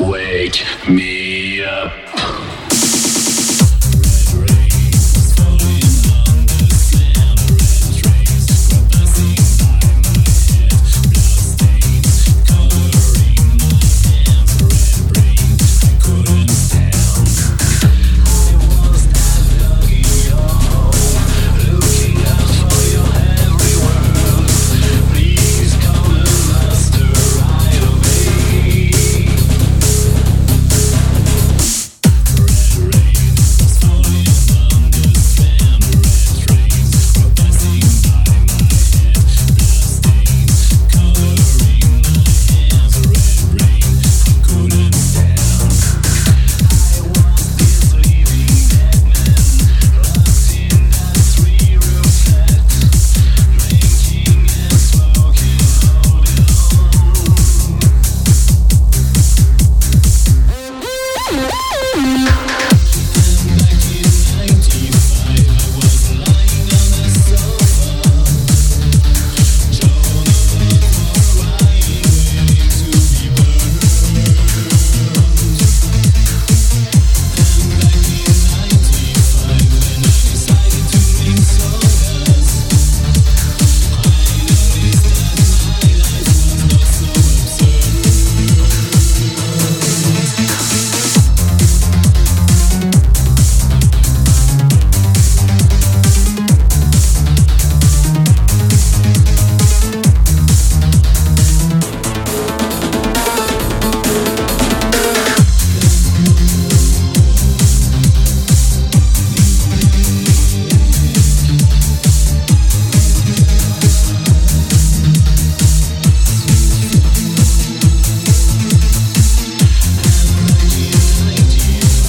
Wake me.